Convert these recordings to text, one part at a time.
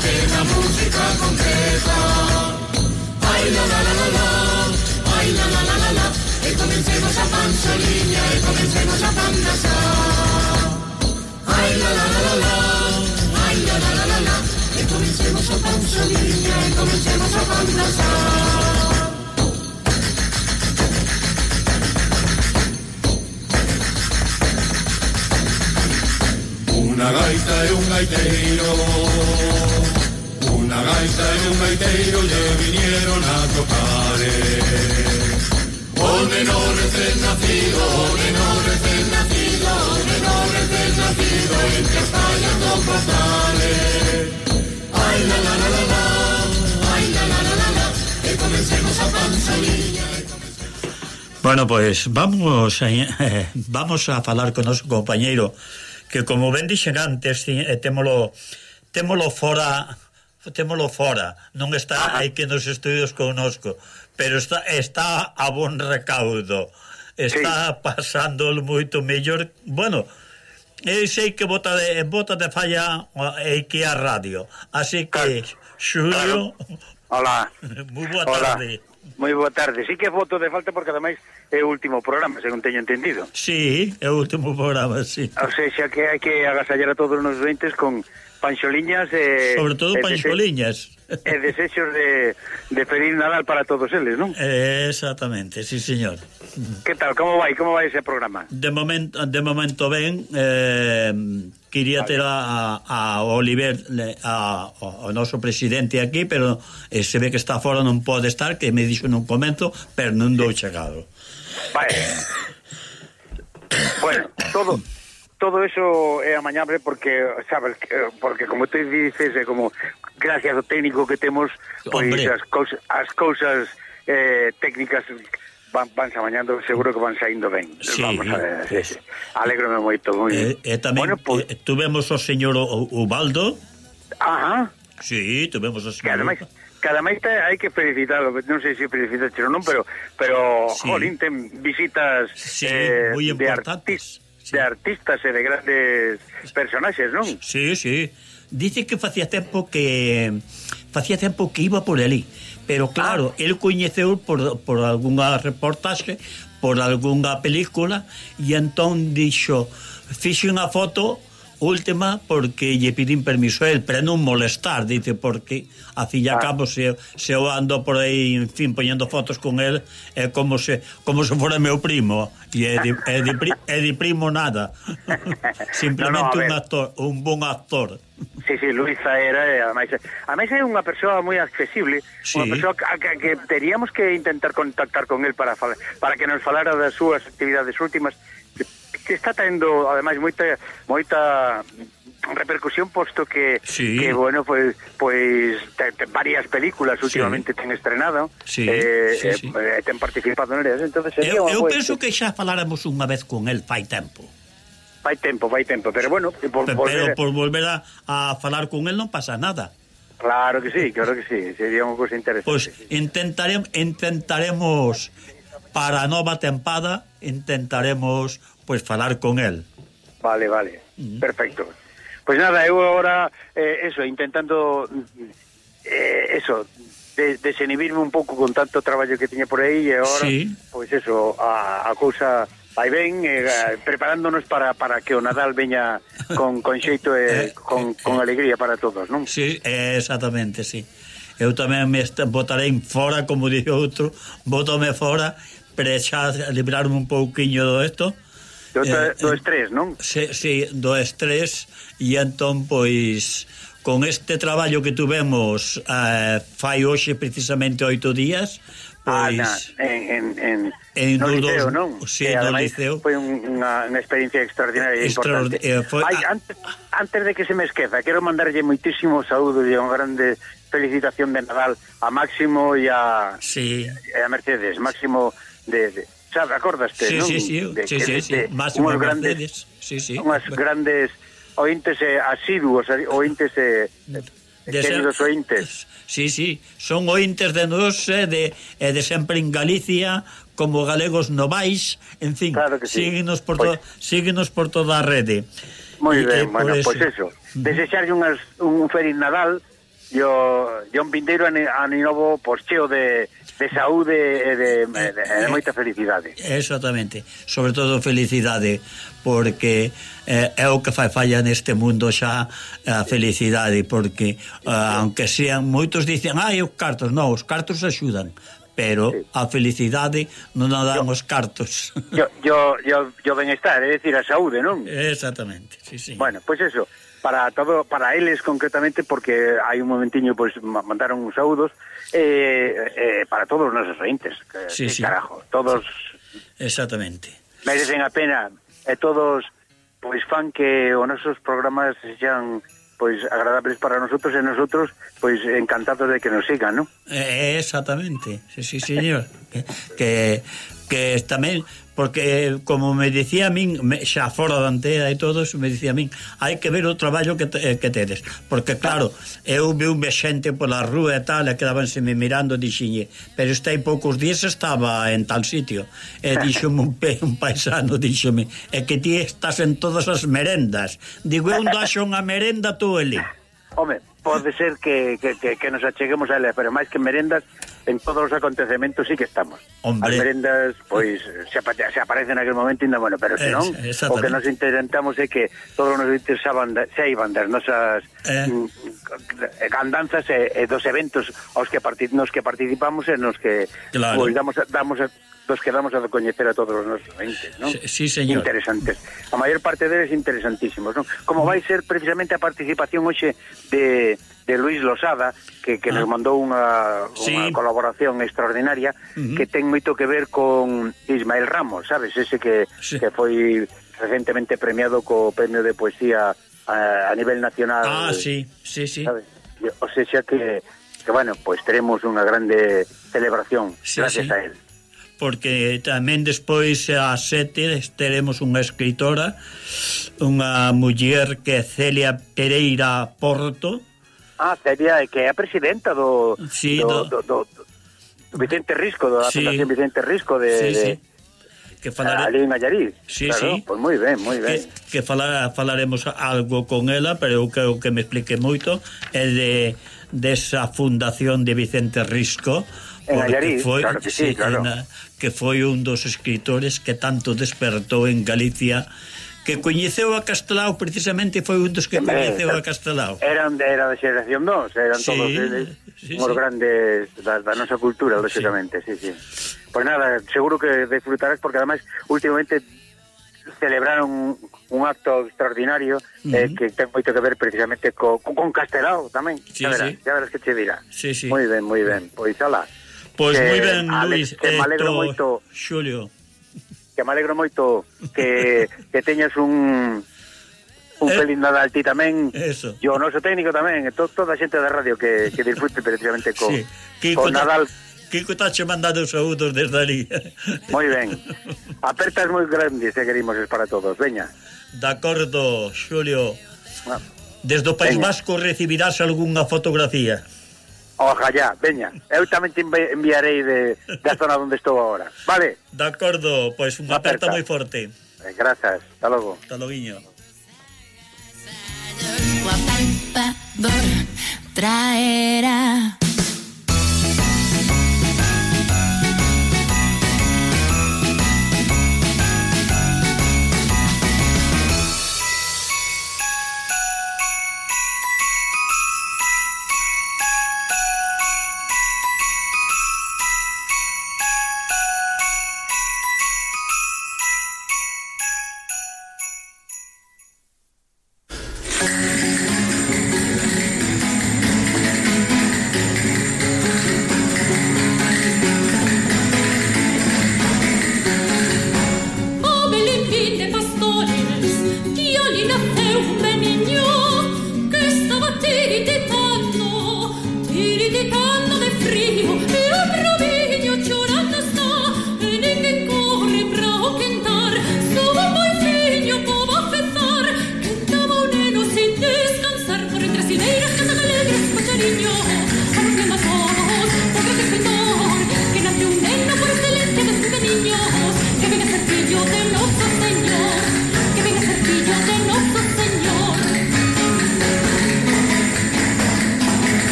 mete la música concreta. Ay, la, la, la, la, la, ay, la, la, la, la, la, e comencemos a panzolina, e comencemos a pandasa. Ay, la, la, la, la, la, ay, la, la, la, la, la, e comencemos a panzolina, e comencemos a pandasa. Una gaita e un gaiteiro gaita e un gaiteiro lle vinieron a tocar eh. O oh, neno recén nacido, oh, o neno recén nacido, oh, o neno recén nacido en Castalla no Costale Ai la la la la la, ai la la la la la, que comencemos a panzolilla Bueno, pois pues, vamos a, eh, vamos a falar con o noso compañeiro que como ben dixen antes, eh, témolo témolo fora témolo fora, non está ah. aí que nos estudios connosco, pero está, está a bon recaudo, está sí. pasando moito mellor, bueno, eu sei que bota de, bota de falla aquí a radio, así que, Xulio... Hola. Moi boa tarde. Hola. Moi boa tarde. Sí que voto de falta porque ademais é o último programa, según teño entendido. Sí, é o último programa, sí. O sea, xa que hai que agasallar a todos os ventes con panxoliñas e... Sobre todo e panxoliñas. E desexos de, de Feliz Nadal para todos eles, non? Exactamente, sí, señor. Que tal, como vai, como vai ese programa? De momento, de momento ben, eh, quería ter a, a Oliver, a, o noso presidente aquí, pero eh, se ve que está fora non pode estar, que me dixo nun comento, pero non dou chegado. Vale. bueno, todo todo eso é amañable porque, sabes, eh, porque como te dices, é como gracias ao técnico que temos, pois as cousas, as cousas eh, técnicas van, van amañando, seguro que van saindo ben. Sí, Vamos, a ver, sí, sí. Moito, moi. Eh, eh, tamén bueno, pues, eh, tuvemos o señor Ubaldo. Ajá. Sí, tuvemos o señor. Que ademais, cada máis hai que felicitarlo, non sei se felicitaste ou non, pero pero sí. jolín, ten visitas sí, eh, moi importantes sí. de artistas e de grandes personaxes, non? Sí, sí. Dice que facía tempo que facía tempo que iba por ali, pero claro, ah. el coñeceu por, por algunha reportaxe, por algunha película e entón dixo, fixe unha foto última porque lle pidín permiso a él para non molestar, dice, porque a filla ah. cabo se, se eu ando por aí, en fin, poñendo fotos con él, é como se como se fora meu primo, e é de, é de, pri, é de primo nada. Simplemente no, no, un actor, un bon actor. Sí, sí, Luisa era, e ademais, ademais é unha persoa moi accesible, sí. unha persoa que, que, que teríamos que intentar contactar con el para, para que nos falara das súas actividades últimas, que está tendo ademais moita moita repercusión posto que sí. que bueno, pois pois te, te, varias películas últimamente sí. ten estrenado, sí. Eh, sí, eh, sí. Eh, ten participado neles, entonces sería Eu, pues, penso que xa faláramos unha vez con el fai tempo. Fai tempo, fai tempo, pero bueno, por pero, volver, pero por volver a, a falar con el non pasa nada. Claro que sí, claro que sí, sería unha cousa interesante. Pois pues intentaremos intentaremos para a nova tempada intentaremos pois falar con el. Vale, vale. Mm. Perfecto. Pois nada, eu agora eh, eso, intentando eh, eso, de, desenibirme un pouco con tanto traballo que tiña por aí e agora, sí. pois eso, a, a cousa vai ben eh, sí. preparándonos para, para que o Nadal veña con, con xeito e eh, eh, con, eh, con alegría para todos, non? Sí, exactamente, sí. Eu tamén me botarei fora, como dixo outro, botome fora, para xa librarme un pouquiño do esto, Do, eh, eh do estrés, non? Sí, sí, do estrés e entón, pois, con este traballo que tuvemos eh, fai hoxe precisamente oito días, pois... Ah, na, pois, en, en, en, en no dos, non? Sí, no liceo. Foi unha, unha experiencia extraordinaria e importante. Eh, foi, Ai, a... antes, antes de que se me esqueza, quero mandarlle moitísimo saúdo e unha grande felicitación de Nadal a Máximo e a, sí. e a Mercedes. Máximo de, de xa acordaste, sí, non? Sí, sí, de, sí, sí, sí. Más unhas grandes, sí, sí. Unhas bueno. grandes ointes asiduos, eh, ointes eh, de ser, ointes. Sí, sí, son ointes de nos eh, de, de sempre en Galicia como galegos novais, en fin, claro que sí. síguenos, por pues... to, pois- síguenos por toda a rede. Moi ben, bueno, pois, pois eso. eso. Desexarlle un, un feliz Nadal e o John ano novo pois cheo de, de saúde e de, de, de, de moita felicidade. Exactamente, sobre todo felicidade, porque eh, é o que fai falla neste mundo xa a felicidade, porque eh, aunque sean moitos dicen, ai, os cartos, non, os cartos axudan, pero sí. a felicidade non a dan yo, os cartos. Yo, yo, yo, yo benestar, é dicir, a saúde, non? Exactamente, sí, sí. Bueno, pois pues eso, para todo, para eles concretamente, porque hai un momentiño, pois, pues, mandaron uns saúdos, eh, eh, para todos os nosos reintes, que, sí, que sí. carajo, todos... Exactamente. Merecen a pena, e todos, pois, pues, fan que os nosos programas sean... Xan pois agradables para nosotros e nosotros pois encantados de que nos sigan, ¿no? Eh, exactamente. Sí, sí, señor. que que tamén porque eh, como me dicía a min, me, xa fora da antena e todos, me dicía a min, hai que ver o traballo que, te, eh, que tedes, porque claro, eu vi un xente pola rúa e tal, e quedabanse me mirando, dixiñe, pero está aí poucos días estaba en tal sitio, e dixome un, pe, un paisano, dixome, é que ti estás en todas as merendas, digo, eu daxo unha merenda tú, Eli. Home, pode ser que, que, que, que nos acheguemos a ela, pero máis que merendas en todos os acontecementos sí que estamos. Hombre. As merendas, pois, se, apa se en aquel momento ainda bueno, pero senón, es, o que nos intentamos é que todos nos interesaban, saiban das nosas eh. Mm, andanzas e, eh, e eh, dos eventos aos que partic nos que participamos e nos que claro. pois, damos, damos dos quedamos a coñecer a todos os nosos entes, non? Sí, señor. Interesantes. A maior parte deles interesantísimos, non? Como vai ser precisamente a participación hoxe de, de Luis Losada, que, que ah. nos mandou unha, sí. unha colaboración extraordinaria uh -huh. que ten moito que ver con Ismael Ramos, sabes? Ese que, sí. que foi recentemente premiado co Premio de Poesía a, a nivel nacional. Ah, sí, sí, sí. ¿sabes? O sea, xa que, que bueno, pois pues, teremos unha grande celebración sí, gracias sí. a él porque tamén despois a sete teremos unha escritora, unha muller que é Celia Pereira Porto. Ah, Celia, que é a presidenta do, sí, do, do, do, do Vicente Risco, da sí, Fundación Vicente Risco de... Sí, de... sí. Que falaré... Eh, Ali en Allariz, sí, claro, sí. pois pues moi ben, moi ben. Que, que falar, falaremos algo con ela, pero eu creo que me explique moito, é de desa de fundación de Vicente Risco, en Nayarit, foi, claro que sí, sí claro. En, que foi un dos escritores que tanto despertou en Galicia que coñeceu a Castelao precisamente foi un dos que coñeceu a Castelao. Eran de era da xeración 2, eran sí, todos eles sí, os sí. grandes da, da nosa cultura, lógicamente, sí, sí. Pois pues nada, seguro que disfrutarás porque además últimamente celebraron un acto extraordinario uh -huh. eh, que ten moito que ver precisamente co, con Castelao tamén, sí, xa verás, sí. xa verás que che dirá. Sí, sí. Moi ben, moi ben. Pois ala, Pois moi ben, Luis, que me alegro moito, Xulio. Que me alegro moito que, que teñas un un eh, feliz Nadal ti tamén. Eso. E o noso técnico tamén, to, toda a xente da radio que, que disfrute precisamente co, sí. Kiko con Nadal. Kiko está che mandando saúdos desde ali. Moi ben. Apertas moi grandes, se querimos para todos. Veña. De acordo, Xulio. Ah. Desde o País Vasco recibirás algunha fotografía. Ojalá, veña. Eu tamén te enviarei de, da zona onde estou agora. Vale. De acordo, pois pues, unha aperta moi forte. Eh, grazas, hasta logo. Hasta loguiño. Traerá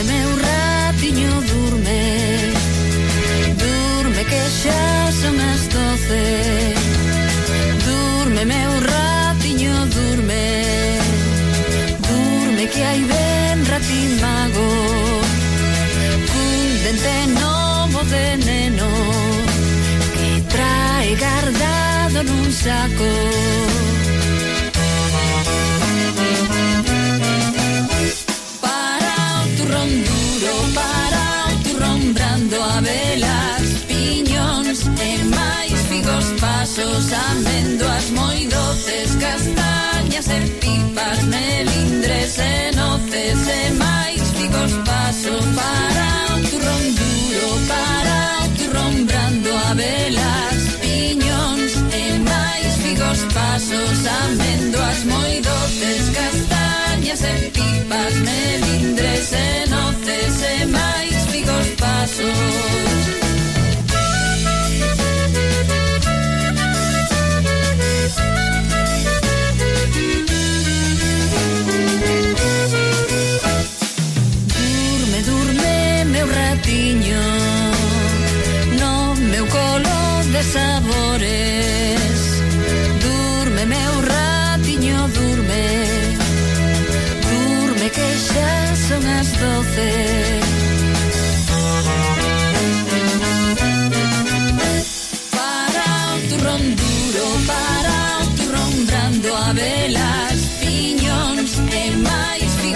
Durme meu ratiño, durme Durme que xa son as doce. Durme meu ratiño, durme Durme que hai ben Cun dente novo veneno Que trae guardado nun saco. Amigos, pasos, amendoas, moi doces, castañas e pipas, melindres e noces e máis figos paso para o turrón duro, para o turrón brando a velas, piñóns e máis figos pasos, amendoas, moi doces, castañas e pipas, melindres e noces e máis figos pasos.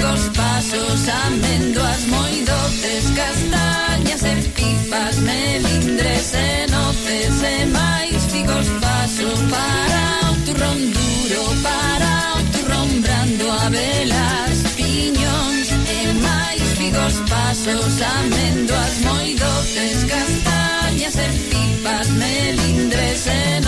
cos pasos, amendoas moi doces, castañas e pipas, melindres e noces e máis figos paso para o turrón duro, para o turrón brando a velas, piñóns e máis figos pasos, amendoas moi doces, castañas e pipas, melindres e noces